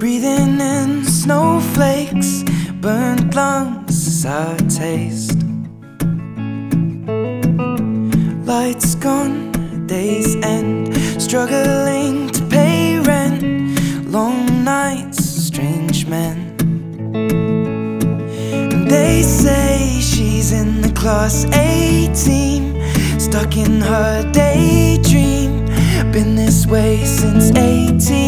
Breathing in snowflakes, burnt lungs is taste. Lights gone, days end, struggling to pay rent. Long nights, strange men. And they say she's in the class 18, stuck in her daydream. Been this way since 18.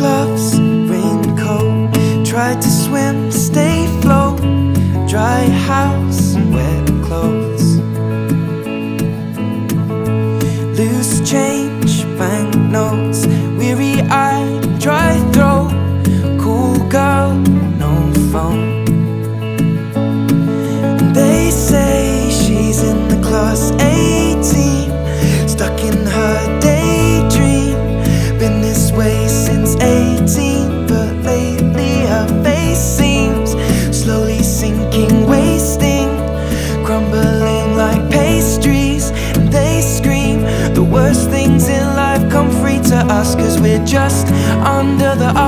gloves, raincoat. Tried to swim, stay float. Dry house, wet clothes. Loose change, banknotes. Weary eyed, dry throat. Cool girl, no phone.